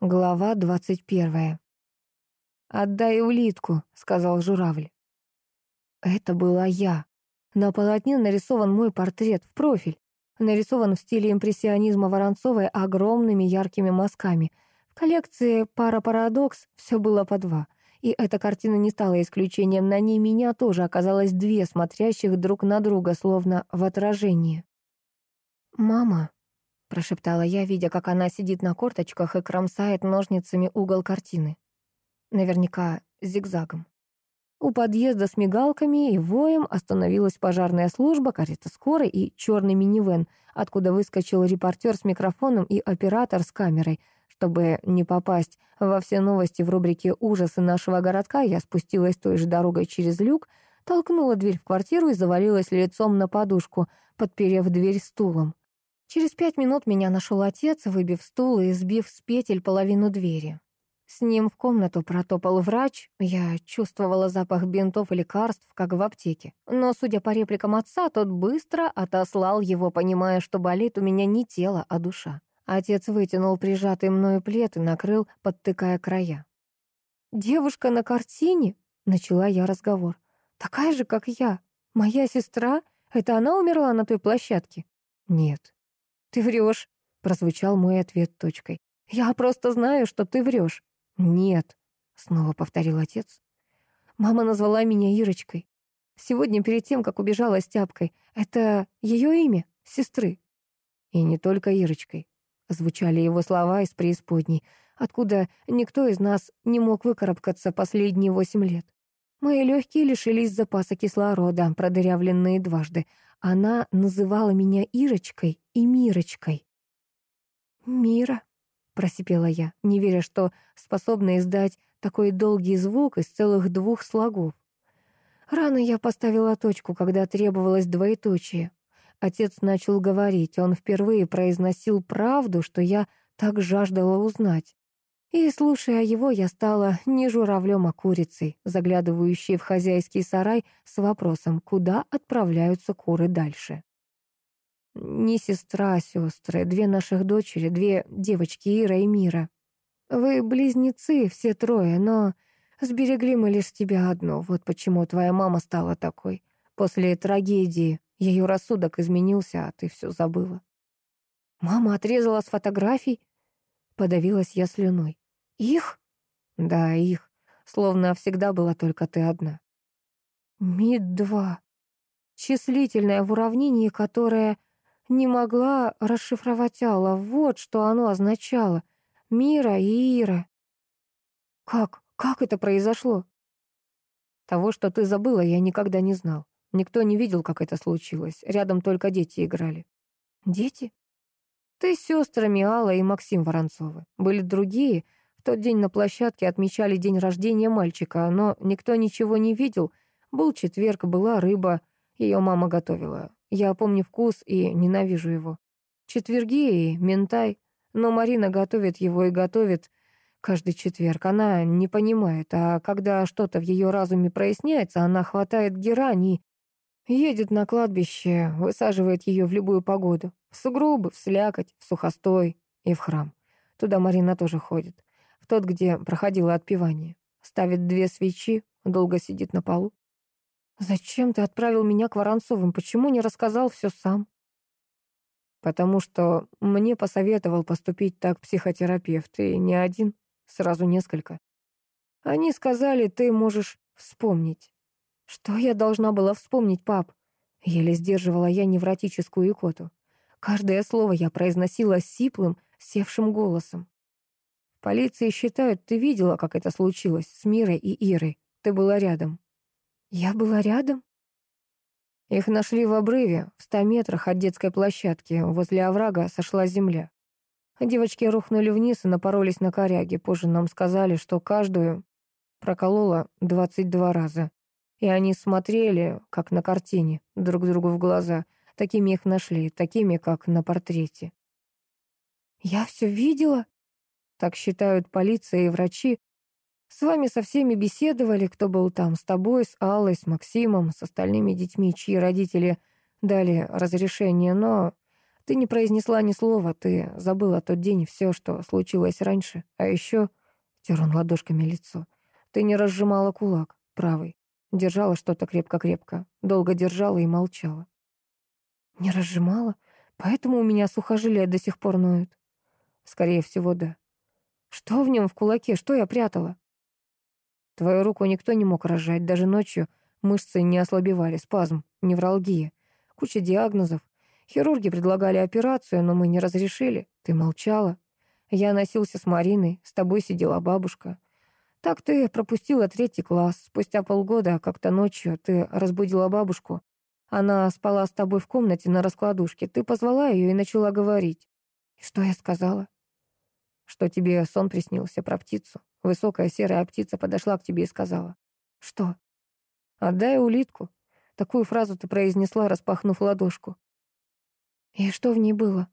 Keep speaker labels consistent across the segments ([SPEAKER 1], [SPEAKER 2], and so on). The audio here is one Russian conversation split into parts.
[SPEAKER 1] Глава двадцать первая. «Отдай улитку», — сказал журавль. Это была я. На полотне нарисован мой портрет в профиль. Нарисован в стиле импрессионизма Воронцовой огромными яркими мазками. В коллекции «Пара Парадокс» все было по два. И эта картина не стала исключением. На ней меня тоже оказалось две, смотрящих друг на друга, словно в отражении. «Мама», — прошептала я, видя, как она сидит на корточках и кромсает ножницами угол картины. Наверняка зигзагом. У подъезда с мигалками и воем остановилась пожарная служба, карета скорой и черный минивэн, откуда выскочил репортер с микрофоном и оператор с камерой. Чтобы не попасть во все новости в рубрике «Ужасы нашего городка», я спустилась той же дорогой через люк, толкнула дверь в квартиру и завалилась лицом на подушку, подперев дверь стулом. Через пять минут меня нашел отец, выбив стул и сбив с петель половину двери. С ним в комнату протопал врач. Я чувствовала запах бинтов и лекарств, как в аптеке. Но, судя по репликам отца, тот быстро отослал его, понимая, что болит у меня не тело, а душа. Отец вытянул прижатый мною плед и накрыл, подтыкая края. «Девушка на картине?» — начала я разговор. «Такая же, как я. Моя сестра? Это она умерла на той площадке?» «Нет», «Ты врешь», — прозвучал мой ответ точкой. «Я просто знаю, что ты врешь». «Нет», — снова повторил отец. «Мама назвала меня Ирочкой. Сегодня, перед тем, как убежала с тяпкой. Это ее имя, сестры». «И не только Ирочкой», — звучали его слова из преисподней, откуда никто из нас не мог выкарабкаться последние восемь лет. Мои легкие лишились запаса кислорода, продырявленные дважды. Она называла меня Ирочкой и Мирочкой. «Мира», — просипела я, не веря, что способна издать такой долгий звук из целых двух слогов. Рано я поставила точку, когда требовалось двоеточие. Отец начал говорить, он впервые произносил правду, что я так жаждала узнать. И, слушая его, я стала не журавлем, а курицей, заглядывающей в хозяйский сарай с вопросом, куда отправляются куры дальше. Не сестра, а сестры, две наших дочери, две девочки Ира и Мира. Вы близнецы, все трое, но сберегли мы лишь тебя одну. Вот почему твоя мама стала такой. После трагедии ее рассудок изменился, а ты все забыла. Мама отрезала с фотографий, Подавилась я слюной. «Их?» «Да, их. Словно всегда была только ты одна». «Ми-2». Числительное в уравнении, которое не могла расшифровать Алла. Вот что оно означало. Мира и Ира. Как? Как это произошло? Того, что ты забыла, я никогда не знал. Никто не видел, как это случилось. Рядом только дети играли. Дети? Ты с сестрами Алла и Максим Воронцовы. Были другие. В тот день на площадке отмечали день рождения мальчика, но никто ничего не видел. Был четверг, была рыба. Ее мама готовила. Я помню вкус и ненавижу его. Четверги и ментай. Но Марина готовит его и готовит каждый четверг. Она не понимает, а когда что-то в ее разуме проясняется, она хватает герань и едет на кладбище, высаживает ее в любую погоду. В сугробы, в слякоть, в сухостой и в храм. Туда Марина тоже ходит. В тот, где проходило отпевание. Ставит две свечи, долго сидит на полу. «Зачем ты отправил меня к Воронцовым? Почему не рассказал все сам?» «Потому что мне посоветовал поступить так психотерапевт, и не один, сразу несколько. Они сказали, ты можешь вспомнить». «Что я должна была вспомнить, пап?» Еле сдерживала я невротическую икоту. Каждое слово я произносила сиплым, севшим голосом. В полиции считают, ты видела, как это случилось с Мирой и Ирой. Ты была рядом. Я была рядом? Их нашли в обрыве, в ста метрах от детской площадки. Возле оврага сошла земля. Девочки рухнули вниз и напоролись на коряги. Позже нам сказали, что каждую проколола 22 раза. И они смотрели, как на картине, друг другу в глаза — Такими их нашли, такими, как на портрете. «Я все видела?» Так считают полиция и врачи. С вами со всеми беседовали, кто был там, с тобой, с Аллой, с Максимом, с остальными детьми, чьи родители дали разрешение, но Ты не произнесла ни слова, ты забыла тот день все, что случилось раньше. А еще, тер он ладошками лицо, ты не разжимала кулак, правый. Держала что-то крепко-крепко, долго держала и молчала. Не разжимала? Поэтому у меня сухожилия до сих пор ноют. Скорее всего, да. Что в нем в кулаке? Что я прятала? Твою руку никто не мог разжать, даже ночью мышцы не ослабевали, спазм, невралгия. Куча диагнозов. Хирурги предлагали операцию, но мы не разрешили. Ты молчала. Я носился с Мариной, с тобой сидела бабушка. Так ты пропустила третий класс. Спустя полгода, как-то ночью, ты разбудила бабушку. Она спала с тобой в комнате на раскладушке. Ты позвала ее и начала говорить. И что я сказала? Что тебе сон приснился про птицу. Высокая серая птица подошла к тебе и сказала. Что? Отдай улитку. Такую фразу ты произнесла, распахнув ладошку. И что в ней было?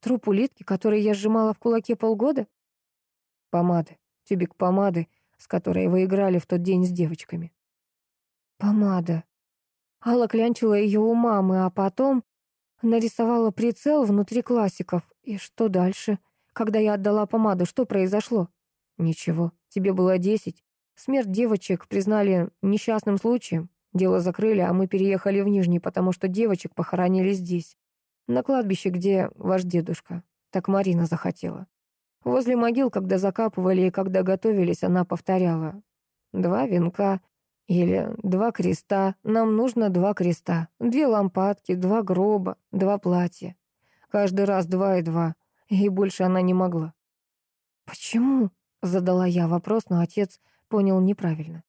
[SPEAKER 1] Труп улитки, который я сжимала в кулаке полгода? Помады. Тюбик помады, с которой вы играли в тот день с девочками. Помада. Алла клянчила ее у мамы, а потом нарисовала прицел внутри классиков. И что дальше? Когда я отдала помаду, что произошло? Ничего. Тебе было десять. Смерть девочек признали несчастным случаем. Дело закрыли, а мы переехали в Нижний, потому что девочек похоронили здесь. На кладбище, где ваш дедушка. Так Марина захотела. Возле могил, когда закапывали и когда готовились, она повторяла. Два венка или два креста. Нам нужно два креста. Две лампадки, два гроба, два платья. Каждый раз два и два. И больше она не могла. «Почему?» — задала я вопрос, но отец понял неправильно.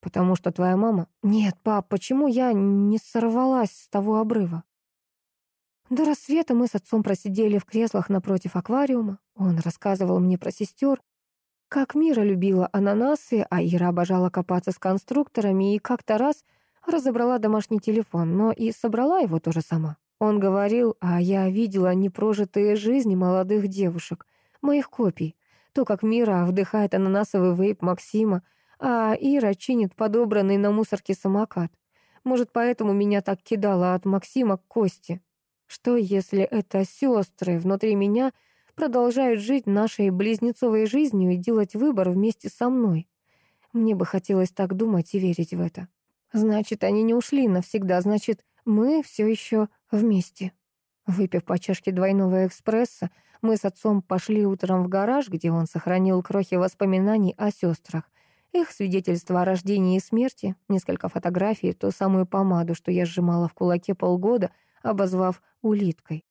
[SPEAKER 1] «Потому что твоя мама...» «Нет, пап, почему я не сорвалась с того обрыва?» До рассвета мы с отцом просидели в креслах напротив аквариума. Он рассказывал мне про сестер, как Мира любила ананасы, а Ира обожала копаться с конструкторами и как-то раз разобрала домашний телефон, но и собрала его тоже сама. Он говорил, а я видела непрожитые жизни молодых девушек, моих копий. То, как Мира вдыхает ананасовый вейп Максима, а Ира чинит подобранный на мусорке самокат. Может, поэтому меня так кидало от Максима к Косте. Что, если это сестры внутри меня продолжают жить нашей близнецовой жизнью и делать выбор вместе со мной? Мне бы хотелось так думать и верить в это. Значит, они не ушли навсегда, значит, мы все еще вместе. Выпив по чашке двойного экспресса, мы с отцом пошли утром в гараж, где он сохранил крохи воспоминаний о сестрах. Их свидетельства о рождении и смерти, несколько фотографий, ту самую помаду, что я сжимала в кулаке полгода — обозвав улиткой.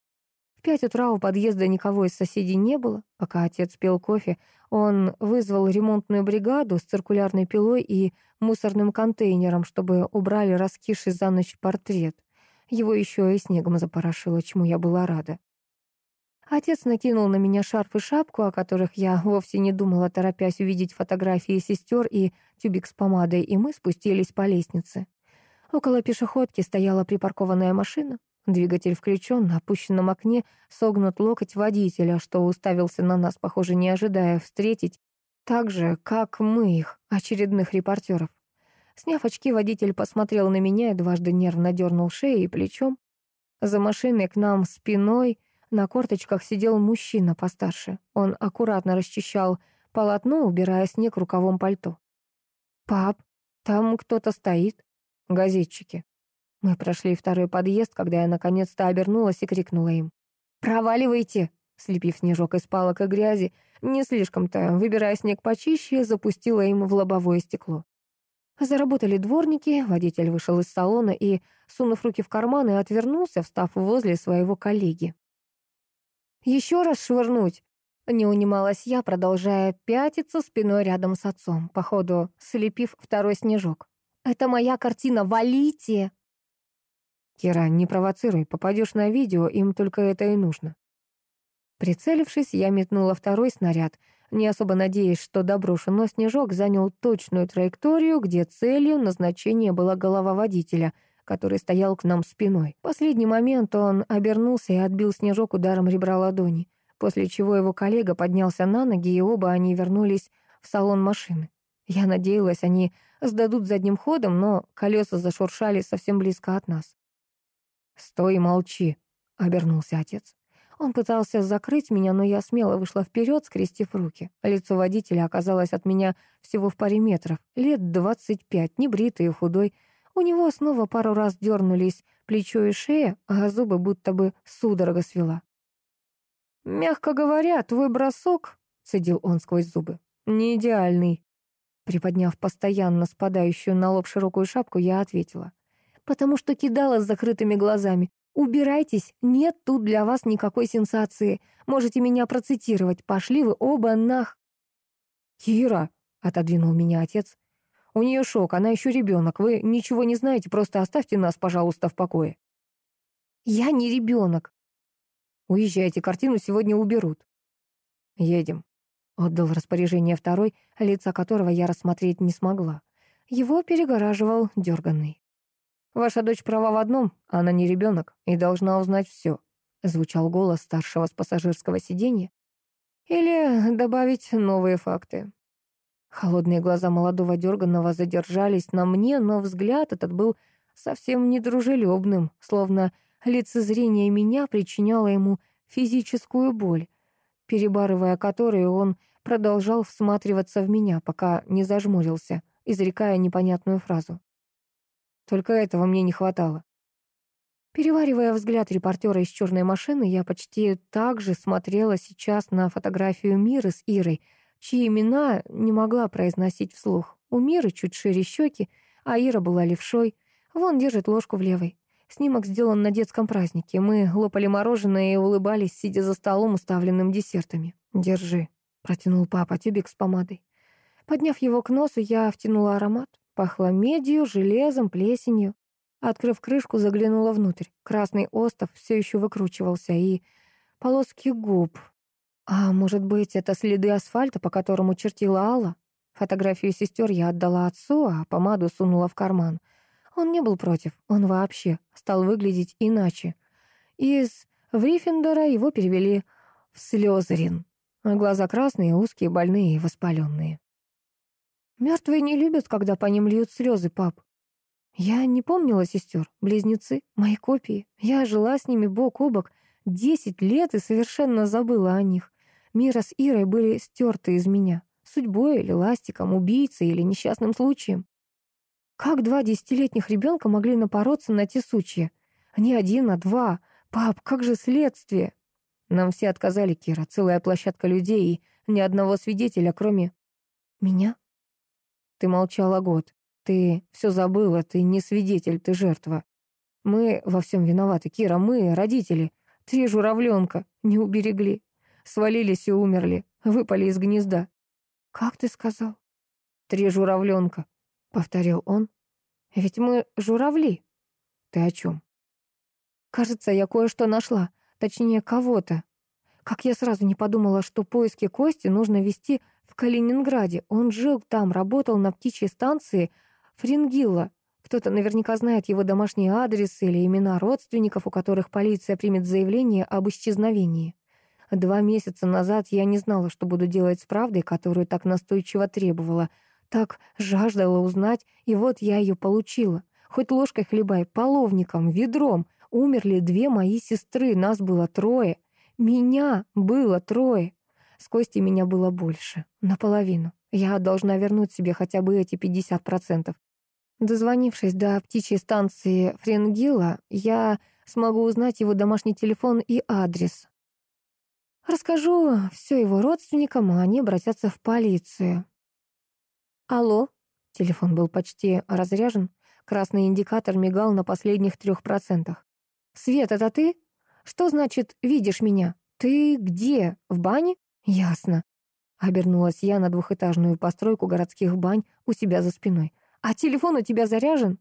[SPEAKER 1] В пять утра у подъезда никого из соседей не было. Пока отец пил кофе, он вызвал ремонтную бригаду с циркулярной пилой и мусорным контейнером, чтобы убрали раскисший за ночь портрет. Его еще и снегом запорошило, чему я была рада. Отец накинул на меня шарф и шапку, о которых я вовсе не думала, торопясь увидеть фотографии сестер и тюбик с помадой, и мы спустились по лестнице. Около пешеходки стояла припаркованная машина. Двигатель включен, на опущенном окне согнут локоть водителя, что уставился на нас, похоже, не ожидая встретить, так же, как мы их, очередных репортеров. Сняв очки, водитель посмотрел на меня и дважды нервно дернул шеей и плечом. За машиной к нам спиной на корточках сидел мужчина постарше. Он аккуратно расчищал полотно, убирая снег рукавом пальто. «Пап, там кто-то стоит. Газетчики». Мы прошли второй подъезд, когда я наконец-то обернулась и крикнула им. «Проваливайте!» Слепив снежок из палок и грязи, не слишком-то, выбирая снег почище, запустила им в лобовое стекло. Заработали дворники, водитель вышел из салона и, сунув руки в карманы, отвернулся, встав возле своего коллеги. «Еще раз швырнуть!» Не унималась я, продолжая пятиться спиной рядом с отцом, походу слепив второй снежок. «Это моя картина, валите!» «Кира, не провоцируй, попадешь на видео, им только это и нужно». Прицелившись, я метнула второй снаряд, не особо надеясь, что доброшу, но снежок занял точную траекторию, где целью назначения была голова водителя, который стоял к нам спиной. В последний момент он обернулся и отбил снежок ударом ребра ладони, после чего его коллега поднялся на ноги, и оба они вернулись в салон машины. Я надеялась, они сдадут задним ходом, но колеса зашуршали совсем близко от нас. «Стой и молчи», —— обернулся отец. Он пытался закрыть меня, но я смело вышла вперед, скрестив руки. Лицо водителя оказалось от меня всего в паре метров. Лет двадцать пять, небритый и худой. У него снова пару раз дернулись плечо и шея, а зубы будто бы судорога свела. «Мягко говоря, твой бросок», — цедил он сквозь зубы, — «не идеальный». Приподняв постоянно спадающую на лоб широкую шапку, я ответила. «Потому что кидала с закрытыми глазами. «Убирайтесь, нет тут для вас никакой сенсации. Можете меня процитировать. Пошли вы оба нах...»
[SPEAKER 2] «Кира», — отодвинул меня отец, — «у нее шок, она еще ребенок. Вы ничего не знаете, просто оставьте нас, пожалуйста, в покое».
[SPEAKER 1] «Я не ребенок».
[SPEAKER 2] «Уезжайте, картину сегодня уберут». «Едем», — отдал распоряжение второй, лица которого я рассмотреть не смогла. Его перегораживал дерганный. «Ваша дочь права в одном, она не ребенок и должна узнать все», звучал голос старшего с пассажирского сиденья. «Или добавить новые факты». Холодные глаза молодого дерганного задержались на мне, но взгляд этот был совсем недружелюбным, словно лицезрение меня причиняло ему физическую боль, перебарывая которую он продолжал всматриваться в меня, пока не зажмурился, изрекая непонятную фразу. Только этого мне не хватало. Переваривая взгляд репортера из черной машины, я почти так же смотрела сейчас на фотографию Миры с Ирой, чьи имена не могла произносить вслух. У Миры чуть шире щеки, а Ира была левшой. Вон держит ложку в левой. Снимок сделан на детском празднике. Мы лопали мороженое и улыбались, сидя за столом, уставленным десертами. «Держи», — протянул папа тюбик с помадой. Подняв его к носу, я втянула аромат. Пахло медью, железом, плесенью. Открыв крышку, заглянула внутрь. Красный остов все еще выкручивался, и полоски губ. А может быть, это следы асфальта, по которому чертила Алла? Фотографию сестер я отдала отцу, а помаду сунула в карман. Он не был против, он вообще стал выглядеть иначе. Из Вриффиндора его перевели в Слезерин. Глаза красные, узкие, больные и воспаленные. Мертвые не любят, когда по ним льют слезы, пап. Я не помнила сестер, близнецы, мои копии. Я жила с ними бок о бок десять лет и совершенно забыла о них. Мира с Ирой были стерты из меня. Судьбой или ластиком, убийцей или несчастным случаем. Как два десятилетних ребенка могли напороться на те сучья? Не один, а два. Пап, как же следствие? Нам все отказали, Кира, целая площадка людей и ни одного свидетеля, кроме меня. Ты молчала год. Ты все забыла, ты не свидетель, ты жертва. Мы во всем виноваты, Кира, мы, родители. Три журавленка не уберегли. Свалились и умерли, выпали из гнезда. Как ты сказал? Три журавленка, повторил он. Ведь мы журавли. Ты о чем? Кажется, я кое-что нашла. Точнее, кого-то. Как я сразу не подумала, что поиски Кости нужно вести в Калининграде. Он жил там, работал на птичьей станции Фрингилла. Кто-то наверняка знает его домашний адрес или имена родственников, у которых полиция примет заявление об исчезновении. Два месяца назад я не знала, что буду делать с правдой, которую так настойчиво требовала. Так жаждала узнать, и вот я ее получила. Хоть ложкой хлебай, половником, ведром. Умерли две мои сестры, нас было трое. Меня было трое. С Костей меня было больше, наполовину. Я должна вернуть себе хотя бы эти 50%. Дозвонившись до птичьей станции Френгила, я смогу узнать его домашний телефон и адрес. Расскажу все его родственникам, а они обратятся в полицию. «Алло?» Телефон был почти разряжен. Красный индикатор мигал на последних трех процентах. «Свет, это ты? Что значит «видишь меня»? Ты где? В бане?» «Ясно». Обернулась я на двухэтажную постройку городских бань у себя за спиной. «А телефон у тебя заряжен?»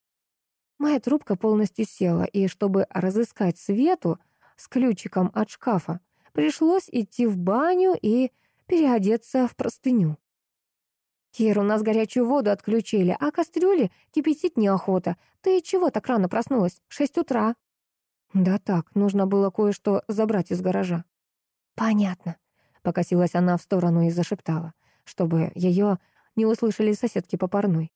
[SPEAKER 2] Моя трубка полностью села, и чтобы разыскать Свету с ключиком от шкафа, пришлось идти в баню и переодеться в простыню. «Кир, у нас горячую воду отключили, а кастрюли кипятить неохота. Ты чего так рано проснулась? Шесть утра». «Да так, нужно было кое-что забрать из гаража». «Понятно. Покосилась она в сторону и зашептала, чтобы ее не услышали соседки по парной.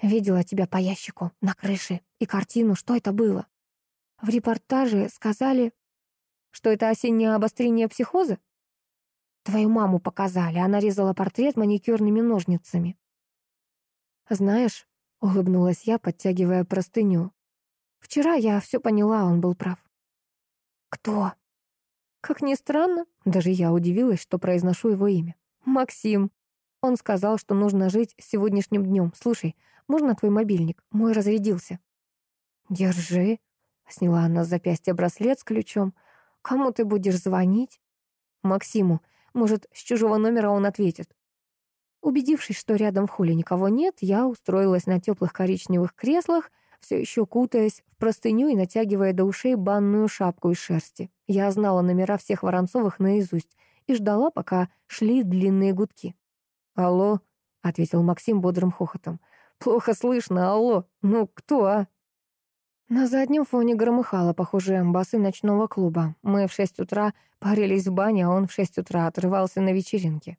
[SPEAKER 2] «Видела тебя по ящику, на крыше, и картину, что это было?» В репортаже сказали...
[SPEAKER 1] Что это осеннее обострение психоза? Твою маму показали, она резала портрет маникюрными ножницами. Знаешь, улыбнулась я, подтягивая простыню. Вчера я все поняла, он был прав. Кто? Как ни странно, даже я удивилась, что произношу его имя. Максим. Он сказал, что нужно жить сегодняшним днем. Слушай, можно твой мобильник? Мой разрядился. Держи. Сняла она с запястья браслет с ключом. Кому ты будешь звонить? Максиму. Может, с чужого номера он ответит. Убедившись, что рядом в холле никого нет, я устроилась на теплых коричневых креслах, все еще кутаясь в простыню и натягивая до ушей банную шапку из шерсти. Я знала номера всех Воронцовых наизусть и ждала, пока шли длинные гудки. «Алло», — ответил Максим бодрым хохотом. «Плохо слышно, алло. Ну, кто, а?» На заднем фоне громыхало, похоже, басы ночного клуба. Мы в шесть утра парились в бане, а он в шесть утра отрывался на вечеринке.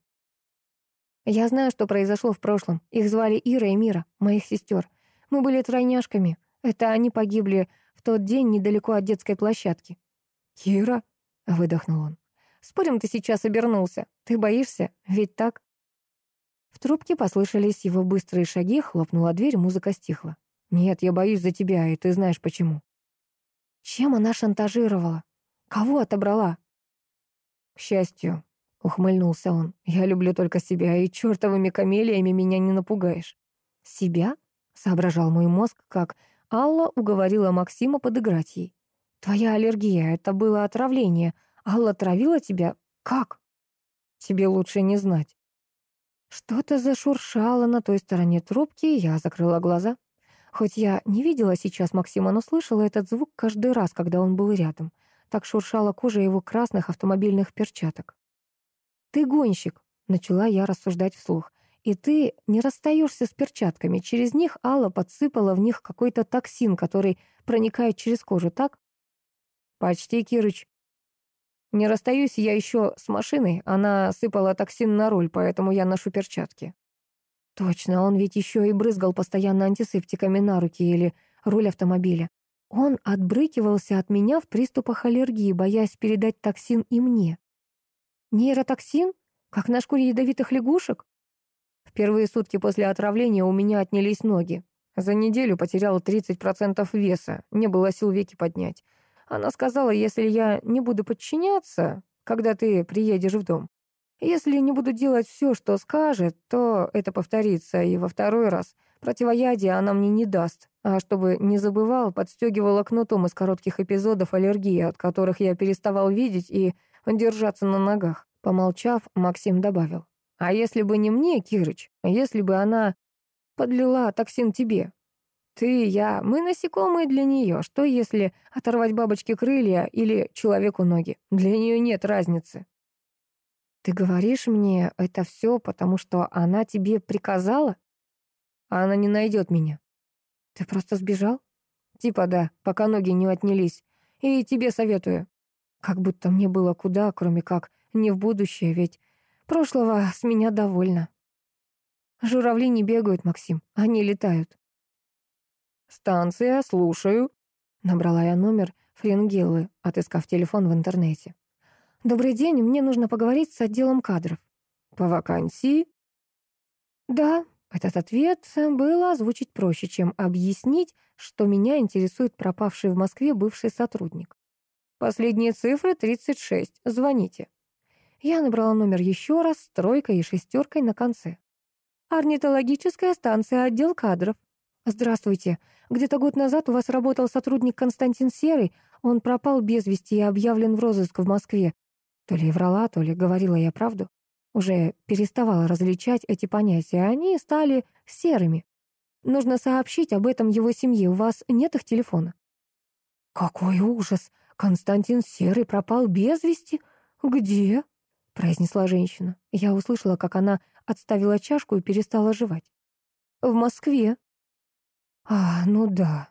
[SPEAKER 1] Я знаю, что произошло в прошлом. Их звали Ира и Мира, моих сестер. Мы были тройняшками. Это они погибли в тот день недалеко от детской площадки. «Кира?» — выдохнул он. «Спорим, ты сейчас обернулся. Ты боишься? Ведь так?» В трубке послышались его быстрые шаги, хлопнула дверь, музыка стихла. «Нет, я боюсь за тебя, и ты знаешь почему». Чем она шантажировала? Кого отобрала? К счастью, ухмыльнулся он, я люблю только себя, и чертовыми камелиями меня не напугаешь. Себя? Соображал мой мозг, как Алла уговорила Максима подыграть ей. Твоя аллергия — это было отравление. Алла травила тебя? Как? Тебе лучше не знать. Что-то зашуршало на той стороне трубки, я закрыла глаза. Хоть я не видела сейчас Максима, но слышала этот звук каждый раз, когда он был рядом. Так шуршала кожа его красных автомобильных перчаток. «Ты гонщик», — начала я рассуждать вслух. «И ты не расстаешься с перчатками. Через них Алла подсыпала в них какой-то токсин, который проникает через кожу, так?» «Почти, Кирыч». «Не расстаюсь я еще с машиной. Она сыпала токсин на руль, поэтому я ношу перчатки». Точно, он ведь еще и брызгал постоянно антисептиками на руки или руль автомобиля. Он отбрыкивался от меня в приступах аллергии, боясь передать токсин и мне. Нейротоксин? Как на шкуре ядовитых лягушек? В первые сутки после отравления у меня отнялись ноги. За неделю потерял 30% веса, не было сил веки поднять. Она сказала, если я не буду подчиняться, когда ты приедешь в дом, если не буду делать все, что скажет, то это повторится, и во второй раз противоядие она мне не даст. А чтобы не забывал, подстегивала кнутом из коротких эпизодов аллергии, от которых я переставал видеть и держаться на ногах. Помолчав, Максим добавил. А если бы не мне, Кирыч, если бы она подлила токсин тебе? Ты, я, мы насекомые для нее. Что если оторвать бабочке крылья или человеку ноги? Для нее нет разницы. Ты говоришь мне это все, потому что она тебе приказала? она не найдет меня. Ты просто сбежал? Типа да, пока ноги не отнялись. И тебе советую. Как будто мне было куда, кроме как не в будущее, ведь прошлого с меня довольно. Журавли не бегают, Максим, они летают. «Станция, слушаю», — набрала я номер Френгеллы, отыскав телефон в интернете. «Добрый день, мне нужно поговорить с отделом кадров». «По вакансии?» «Да». Этот ответ было озвучить проще, чем объяснить, что меня интересует пропавший в Москве бывший сотрудник. «Последние цифры 36. Звоните». Я набрала номер еще раз с тройкой и шестеркой на конце. «Орнитологическая станция, отдел кадров». «Здравствуйте. Где-то год назад у вас работал сотрудник Константин Серый. Он пропал без вести и объявлен в розыск в Москве. То ли врала, то ли говорила я правду. Уже переставала различать эти понятия, они стали серыми. Нужно сообщить об этом его семье, у вас нет их телефона. «Какой ужас! Константин Серый пропал без вести? Где?» — произнесла женщина. Я услышала, как она отставила чашку и перестала жевать. «В Москве». «А, ну да».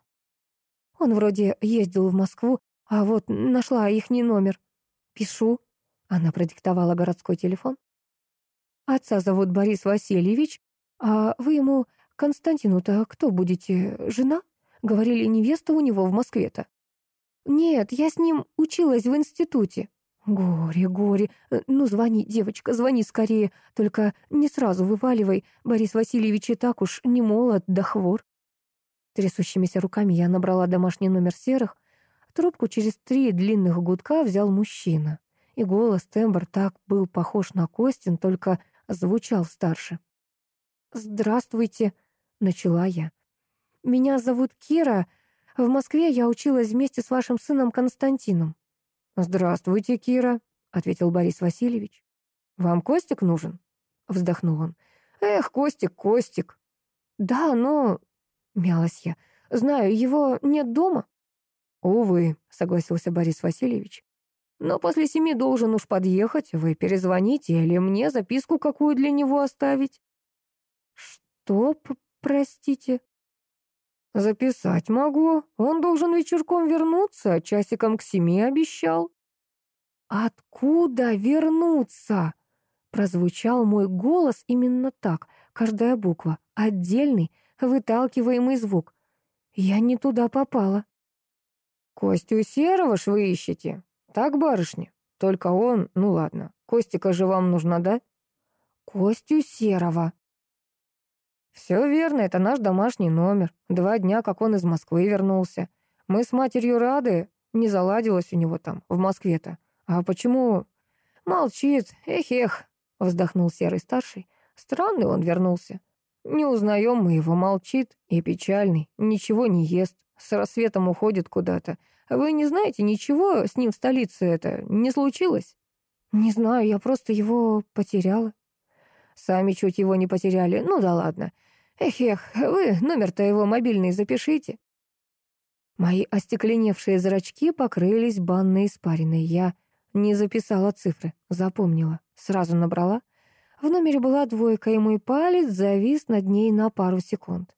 [SPEAKER 1] Он вроде ездил в Москву, а вот нашла ихний номер. Пишу. Она продиктовала городской телефон. «Отца зовут Борис Васильевич, а вы ему Константину-то кто будете? Жена?» Говорили, невеста у него в Москве-то. «Нет, я с ним училась в институте». «Горе, горе. Ну, звони, девочка, звони скорее. Только не сразу вываливай. Борис Васильевич и так уж не молод, да хвор». Трясущимися руками я набрала домашний номер серых. Трубку через три длинных гудка взял мужчина. И голос, тембр так был похож на Костин, только звучал старше. «Здравствуйте», — начала я. «Меня зовут Кира. В Москве я училась вместе с вашим сыном Константином».
[SPEAKER 2] «Здравствуйте, Кира», — ответил Борис Васильевич. «Вам Костик нужен?» — вздохнул он. «Эх, Костик, Костик».
[SPEAKER 1] «Да, но...» — мялась я. «Знаю, его нет дома».
[SPEAKER 2] «Увы», — согласился Борис Васильевич. «Но после семи должен уж подъехать. Вы перезвоните или мне записку какую для него оставить?»
[SPEAKER 1] «Что, простите?»
[SPEAKER 2] «Записать могу. Он должен вечерком вернуться, часиком к семи обещал».
[SPEAKER 1] «Откуда вернуться?» Прозвучал мой голос именно так, каждая буква, отдельный, выталкиваемый звук. Я не туда попала.
[SPEAKER 2] «Костю Серого ж вы ищете? Так, барышня? Только он, ну ладно, Костика же вам нужна, да?»
[SPEAKER 1] «Костю Серого»,
[SPEAKER 2] «Все верно, это наш домашний номер. Два дня, как он из Москвы вернулся. Мы с матерью рады, не заладилось у него там, в Москве-то. А почему...» «Молчит, эх-эх», — вздохнул серый старший. «Странный он вернулся. Не узнаем мы его, молчит и печальный, ничего не ест, с рассветом уходит куда-то. Вы не знаете, ничего с ним в столице это не случилось?»
[SPEAKER 1] «Не знаю, я просто его потеряла».
[SPEAKER 2] «Сами чуть его не потеряли, ну да ладно. Эх-эх, вы номер-то его мобильный запишите.
[SPEAKER 1] Мои остекленевшие зрачки покрылись банной испариной. Я не записала цифры, запомнила. Сразу набрала. В номере была двойка, и мой палец завис над ней на пару секунд.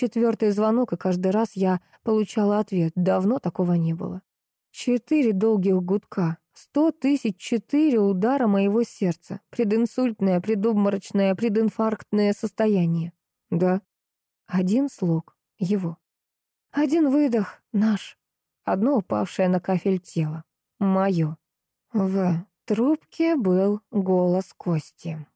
[SPEAKER 1] Четвертый звонок, и каждый раз я получала ответ. Давно такого не было. Четыре долгих гудка. Сто тысяч четыре удара моего сердца. Прединсультное, предобморочное, прединфарктное состояние. Да. Один слог. Его. Один выдох. Наш. Одно упавшее на кафель тело. Мое. В трубке был голос Кости.